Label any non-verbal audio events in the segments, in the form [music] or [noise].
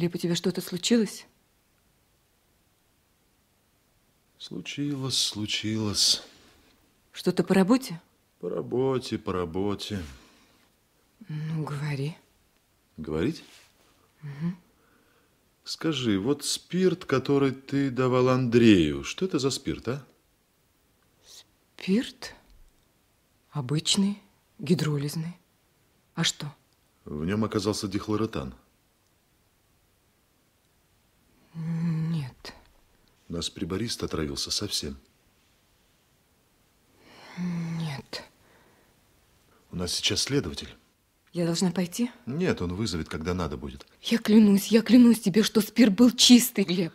Глеб, у тебя что-то случилось? Случилось, случилось. Что-то по работе? По работе, по работе. Ну, говори. Говорить? Угу. Скажи, вот спирт, который ты давал Андрею, что это за спирт, а? Спирт? Обычный, гидролизный. А что? В нем оказался дихлоротан. Нет. У нас приборист отравился совсем. Нет. У нас сейчас следователь. Я должна пойти? Нет, он вызовет, когда надо будет. Я клянусь, я клянусь тебе, что спирт был чистый, Глеб.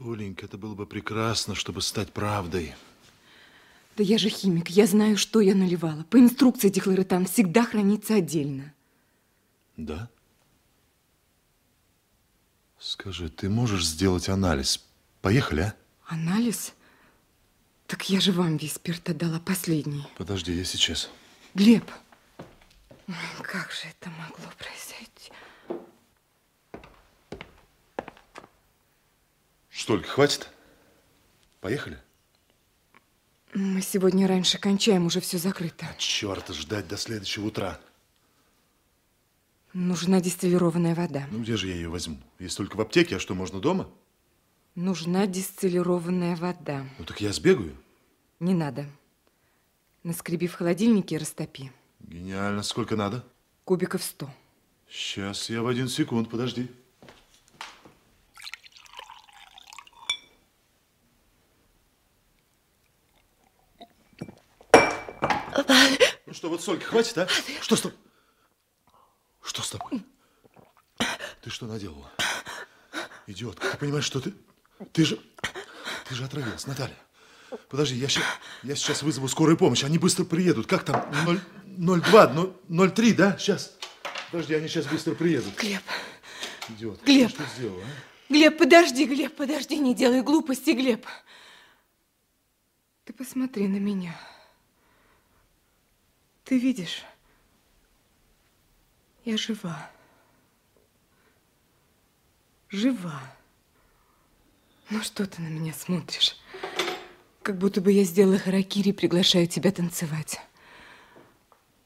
Оленька, это было бы прекрасно, чтобы стать правдой. Да я же химик, я знаю, что я наливала. По инструкции дихлоретан всегда хранится отдельно. Да? Скажи, ты можешь сделать анализ? Поехали, а? Анализ? Так я же вам весь спирт отдала, последний. Подожди, я сейчас. Глеб, как же это могло произойти? Что, только хватит? Поехали? Мы сегодня раньше кончаем, уже все закрыто. А черт, ждать до следующего утра. Нужна дистиллированная вода. Ну, где же я ее возьму? Есть только в аптеке, а что, можно дома? Нужна дистиллированная вода. Ну, так я сбегаю. Не надо. Наскреби в холодильнике и растопи. Гениально. Сколько надо? Кубиков сто. Сейчас я в один секунд, подожди. Ну что, вот сольки хватит, а? Что с тобой? Что с тобой? Ты что наделала? Идиотка, ты понимаешь, что ты... Ты же... Ты же отравилась, Наталья. Подожди, я, сейчас, я сейчас вызову скорую помощь. Они быстро приедут. Как там? 0,2, 0,3, да? Сейчас. Подожди, они сейчас быстро приедут. Глеб. Идиот. Глеб. Что сделала, а? Глеб, подожди, Глеб, подожди, не делай глупости, Глеб. Ты посмотри на меня. Ты видишь? Я жива. Жива. Ну что ты на меня смотришь? Как будто бы я сделала харакири и приглашаю тебя танцевать.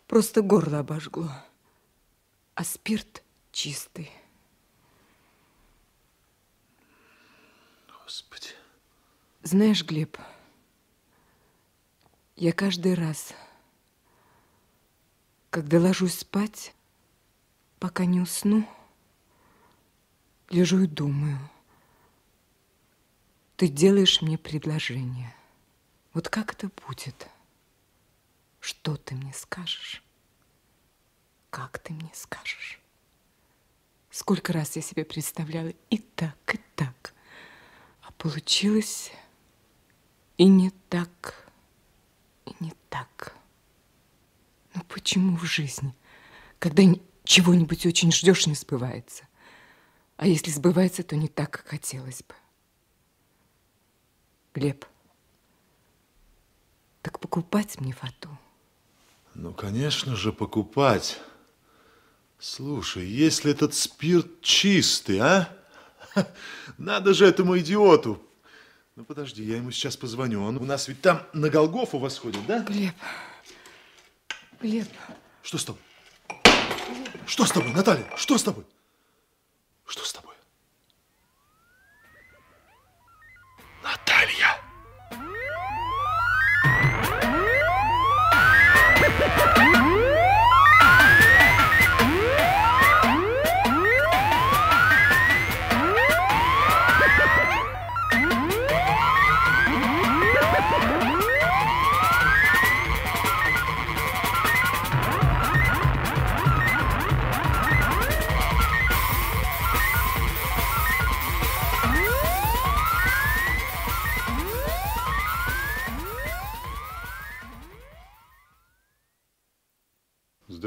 Просто горло обожгло. А спирт чистый. Господи. Знаешь, Глеб, я каждый раз, когда ложусь спать, пока не усну, лежу и думаю. Ты делаешь мне предложение. Вот как это будет? Что ты мне скажешь? Как ты мне скажешь? Сколько раз я себе представляла и так, и так. А получилось и не так, и не так. Но почему в жизни, когда чего-нибудь очень ждешь, не сбывается? А если сбывается, то не так, как хотелось бы. Глеб, так покупать мне воду? Ну, конечно же, покупать. Слушай, если этот спирт чистый, а? [laughs] Надо же этому идиоту. Ну, подожди, я ему сейчас позвоню. Он у нас ведь там на Голгофу восходит, да? Глеб, Глеб. Что с тобой? Глеб. Что с тобой, Наталья? Что с тобой? Что с тобой?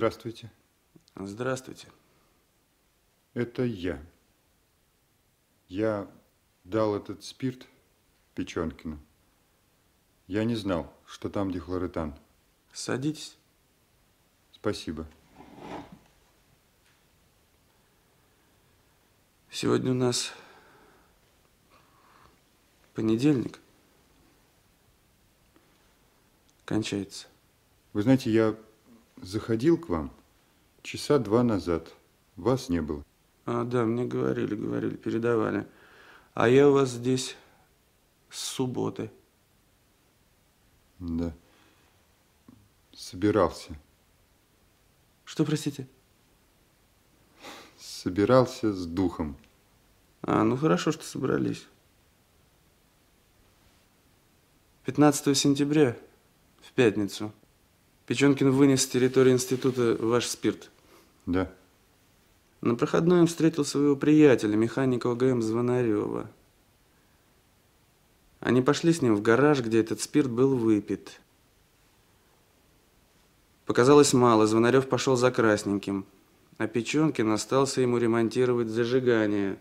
Здравствуйте. Здравствуйте. Это я. Я дал этот спирт Печенкину. Я не знал, что там дихлоретан. Садитесь. Спасибо. Сегодня у нас понедельник. Кончается. Вы знаете, я заходил к вам часа два назад. Вас не было. А, да, мне говорили, говорили, передавали. А я у вас здесь с субботы. Да. Собирался. Что, простите? Собирался с духом. А, ну хорошо, что собрались. 15 сентября, в пятницу, Печенкин вынес с территории института ваш спирт. Да. На проходной он встретил своего приятеля, механика ОГМ Звонарева. Они пошли с ним в гараж, где этот спирт был выпит. Показалось мало, Звонарев пошел за красненьким, а Печенкин остался ему ремонтировать зажигание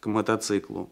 к мотоциклу.